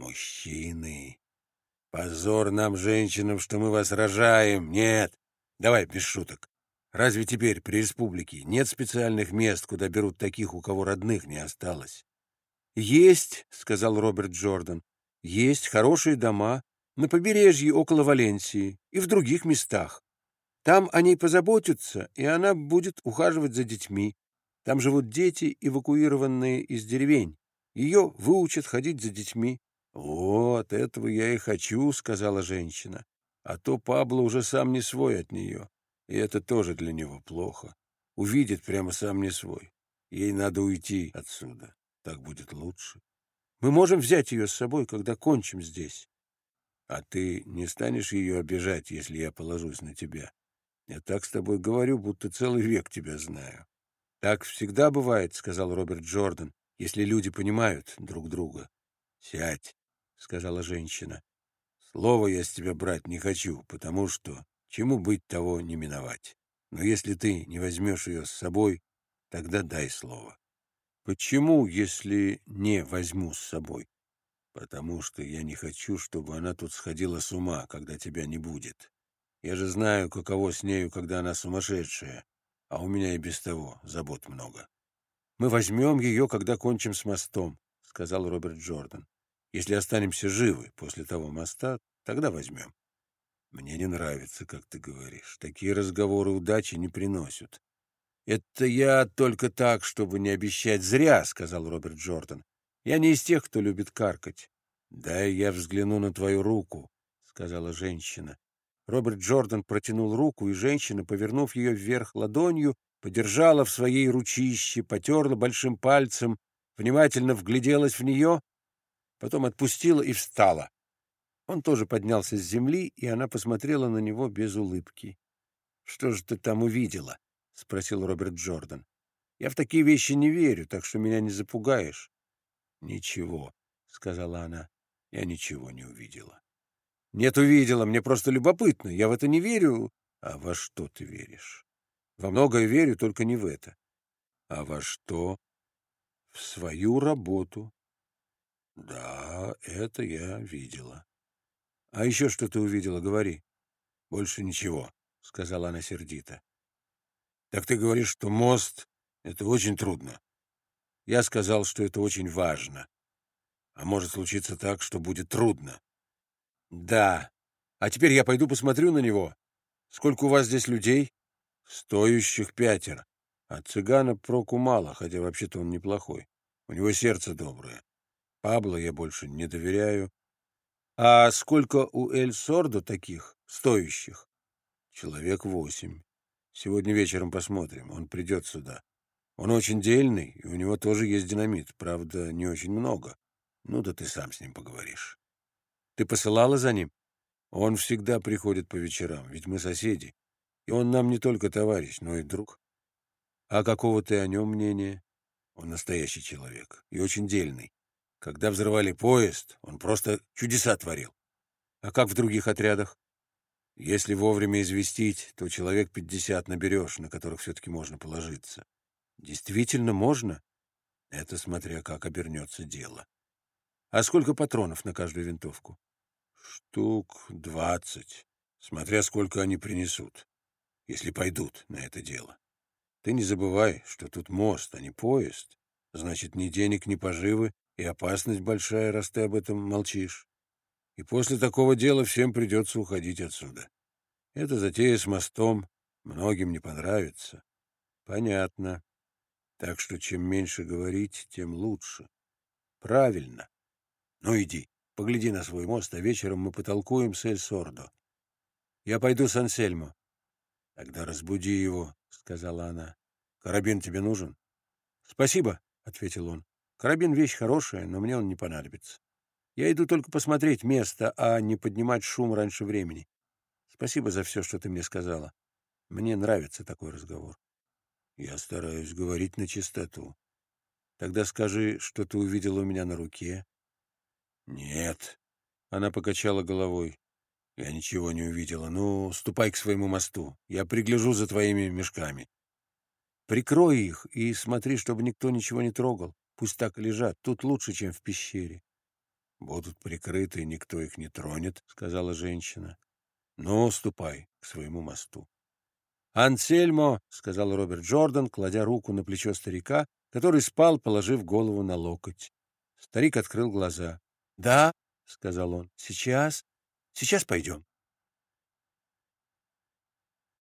Мужчины. Позор нам, женщинам, что мы вас рожаем. Нет. Давай, без шуток. Разве теперь при республике нет специальных мест, куда берут таких, у кого родных не осталось? Есть, сказал Роберт Джордан. Есть хорошие дома на побережье около Валенсии и в других местах. Там о ней позаботятся, и она будет ухаживать за детьми. Там живут дети, эвакуированные из деревень. Ее выучат ходить за детьми. — Вот, этого я и хочу, — сказала женщина. А то Пабло уже сам не свой от нее. И это тоже для него плохо. Увидит прямо сам не свой. Ей надо уйти отсюда. Так будет лучше. Мы можем взять ее с собой, когда кончим здесь. А ты не станешь ее обижать, если я положусь на тебя? Я так с тобой говорю, будто целый век тебя знаю. Так всегда бывает, — сказал Роберт Джордан, — если люди понимают друг друга. Сядь, — сказала женщина. Слово я с тебя брать не хочу, потому что чему быть того не миновать. Но если ты не возьмешь ее с собой, тогда дай слово. Почему, если не возьму с собой? Потому что я не хочу, чтобы она тут сходила с ума, когда тебя не будет. Я же знаю, каково с нею, когда она сумасшедшая, а у меня и без того забот много. Мы возьмем ее, когда кончим с мостом, — сказал Роберт Джордан. Если останемся живы после того моста, тогда возьмем. Мне не нравится, как ты говоришь. Такие разговоры удачи не приносят. Это я только так, чтобы не обещать зря, — сказал Роберт Джордан. Я не из тех, кто любит каркать. Дай я взгляну на твою руку, — сказала женщина. Роберт Джордан протянул руку, и женщина, повернув ее вверх ладонью, подержала в своей ручище, потерла большим пальцем, внимательно вгляделась в нее, потом отпустила и встала. Он тоже поднялся с земли, и она посмотрела на него без улыбки. — Что же ты там увидела? — спросил Роберт Джордан. — Я в такие вещи не верю, так что меня не запугаешь. — Ничего, — сказала она. — Я ничего не увидела. — Нет, увидела. Мне просто любопытно. Я в это не верю. — А во что ты веришь? — Во многое верю, только не в это. — А во что? — В свою работу. — Да, это я видела. — А еще что ты увидела, говори. — Больше ничего, — сказала она сердито. — Так ты говоришь, что мост — это очень трудно. Я сказал, что это очень важно. А может случиться так, что будет трудно. — Да. А теперь я пойду посмотрю на него. Сколько у вас здесь людей? — Стоящих пятеро. А цыгана проку мало, хотя вообще-то он неплохой. У него сердце доброе. Пабло я больше не доверяю. А сколько у Эль Сордо таких, стоящих? Человек восемь. Сегодня вечером посмотрим. Он придет сюда. Он очень дельный, и у него тоже есть динамит. Правда, не очень много. Ну да ты сам с ним поговоришь. Ты посылала за ним? Он всегда приходит по вечерам, ведь мы соседи. И он нам не только товарищ, но и друг. А какого ты о нем мнения? Он настоящий человек и очень дельный. Когда взрывали поезд, он просто чудеса творил. А как в других отрядах? Если вовремя известить, то человек пятьдесят наберешь, на которых все-таки можно положиться. Действительно можно? Это смотря как обернется дело. А сколько патронов на каждую винтовку? Штук двадцать, смотря сколько они принесут, если пойдут на это дело. Ты не забывай, что тут мост, а не поезд. Значит, ни денег, ни поживы, и опасность большая, раз ты об этом молчишь. И после такого дела всем придется уходить отсюда. Эта затея с мостом многим не понравится. Понятно. Так что чем меньше говорить, тем лучше. Правильно. Ну иди, погляди на свой мост, а вечером мы потолкуем с Эль-Сордо. Я пойду с Ансельмо. Тогда разбуди его, — сказала она. Карабин тебе нужен? Спасибо, — ответил он. Карабин — вещь хорошая, но мне он не понадобится. Я иду только посмотреть место, а не поднимать шум раньше времени. Спасибо за все, что ты мне сказала. Мне нравится такой разговор. Я стараюсь говорить на чистоту. Тогда скажи, что ты увидела у меня на руке. Нет. Она покачала головой. Я ничего не увидела. Ну, ступай к своему мосту. Я пригляжу за твоими мешками. Прикрой их и смотри, чтобы никто ничего не трогал. Пусть так и лежат. Тут лучше, чем в пещере. Будут прикрыты, и никто их не тронет, — сказала женщина. Ну, ступай к своему мосту. «Ансельмо», — сказал Роберт Джордан, кладя руку на плечо старика, который спал, положив голову на локоть. Старик открыл глаза. «Да», — сказал он, — «сейчас, сейчас пойдем».